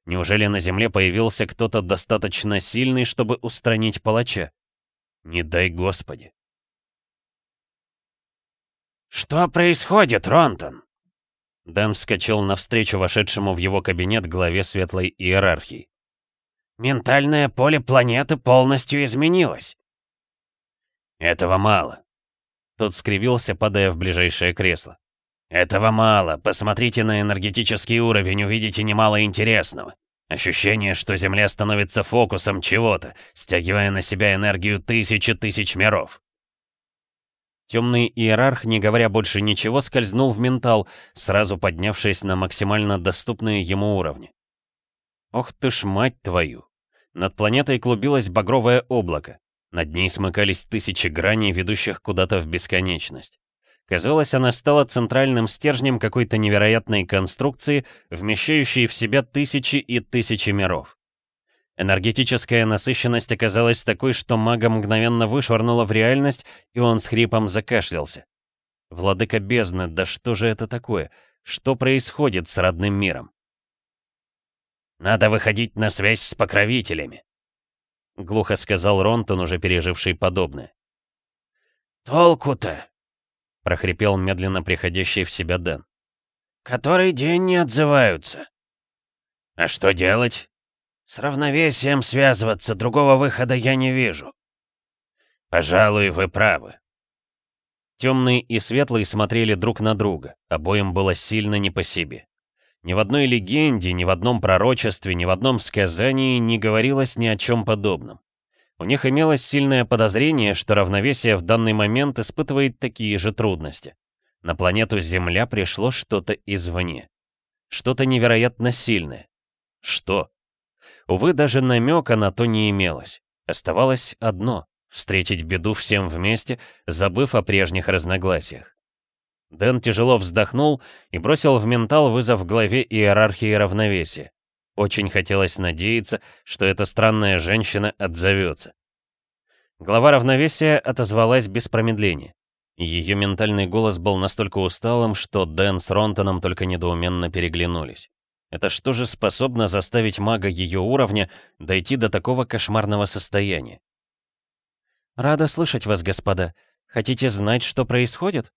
Неужели на Земле появился кто-то достаточно сильный, чтобы устранить палача? Не дай Господи. «Что происходит, Ронтон?» Дэн вскочил навстречу вошедшему в его кабинет главе светлой иерархии. «Ментальное поле планеты полностью изменилось». «Этого мало». Тот скривился, падая в ближайшее кресло. Этого мало. Посмотрите на энергетический уровень, увидите немало интересного. Ощущение, что Земля становится фокусом чего-то, стягивая на себя энергию тысячи тысяч миров. Темный иерарх, не говоря больше ничего, скользнул в ментал, сразу поднявшись на максимально доступные ему уровни. Ох ты ж мать твою! Над планетой клубилось багровое облако. Над ней смыкались тысячи граней, ведущих куда-то в бесконечность. Казалось, она стала центральным стержнем какой-то невероятной конструкции, вмещающей в себя тысячи и тысячи миров. Энергетическая насыщенность оказалась такой, что мага мгновенно вышвырнула в реальность, и он с хрипом закашлялся. Владыка бездны, да что же это такое? Что происходит с родным миром? «Надо выходить на связь с покровителями», — глухо сказал Ронтон, уже переживший подобное. «Толку-то?» — прохрипел медленно приходящий в себя Дэн. «Который день не отзываются». «А что делать?» «С равновесием связываться, другого выхода я не вижу». «Пожалуй, вы правы». Темный и светлый смотрели друг на друга, обоим было сильно не по себе. Ни в одной легенде, ни в одном пророчестве, ни в одном сказании не говорилось ни о чем подобном. У них имелось сильное подозрение, что равновесие в данный момент испытывает такие же трудности. На планету Земля пришло что-то извне. Что-то невероятно сильное. Что? Увы, даже намека на то не имелось. Оставалось одно — встретить беду всем вместе, забыв о прежних разногласиях. Дэн тяжело вздохнул и бросил в ментал вызов главе иерархии равновесия. Очень хотелось надеяться, что эта странная женщина отзовется. Глава равновесия отозвалась без промедления. Ее ментальный голос был настолько усталым, что Дэн с Ронтоном только недоуменно переглянулись. Это что же способно заставить мага ее уровня дойти до такого кошмарного состояния? «Рада слышать вас, господа. Хотите знать, что происходит?»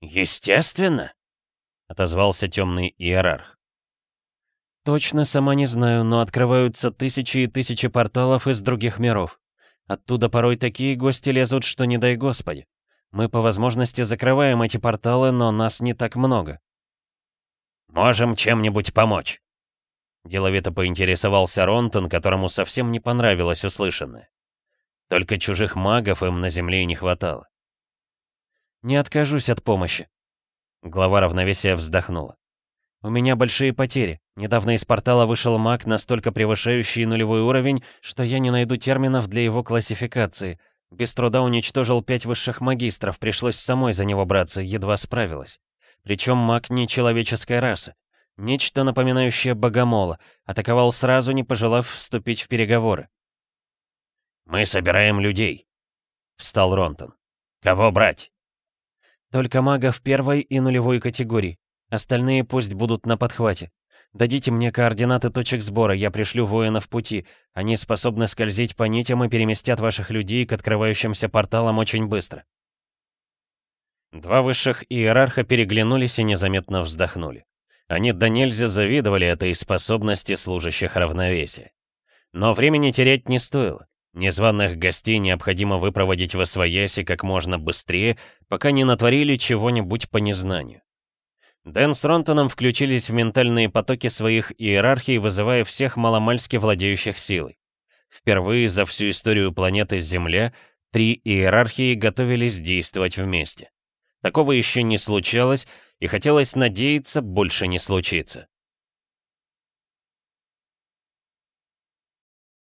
«Естественно», — отозвался темный иерарх. Точно сама не знаю, но открываются тысячи и тысячи порталов из других миров. Оттуда порой такие гости лезут, что не дай господи. Мы по возможности закрываем эти порталы, но нас не так много. «Можем чем-нибудь помочь?» Деловито поинтересовался Ронтон, которому совсем не понравилось услышанное. Только чужих магов им на Земле не хватало. «Не откажусь от помощи», — глава равновесия вздохнула. У меня большие потери. Недавно из портала вышел маг, настолько превышающий нулевой уровень, что я не найду терминов для его классификации. Без труда уничтожил пять высших магистров, пришлось самой за него браться, едва справилась. Причем маг не человеческой расы. Нечто напоминающее богомола. Атаковал сразу, не пожелав вступить в переговоры. «Мы собираем людей», — встал Ронтон. «Кого брать?» «Только магов первой и нулевой категории. Остальные пусть будут на подхвате. Дадите мне координаты точек сбора, я пришлю воинов пути. Они способны скользить по нитям и переместят ваших людей к открывающимся порталам очень быстро. Два высших иерарха переглянулись и незаметно вздохнули. Они до нельзя завидовали этой способности служащих равновесия. Но времени терять не стоило. Незваных гостей необходимо выпроводить в освояси как можно быстрее, пока не натворили чего-нибудь по незнанию. Дэн с Ронтоном включились в ментальные потоки своих иерархий, вызывая всех маломальски владеющих силой. Впервые за всю историю планеты Земля три иерархии готовились действовать вместе. Такого еще не случалось, и хотелось надеяться, больше не случится.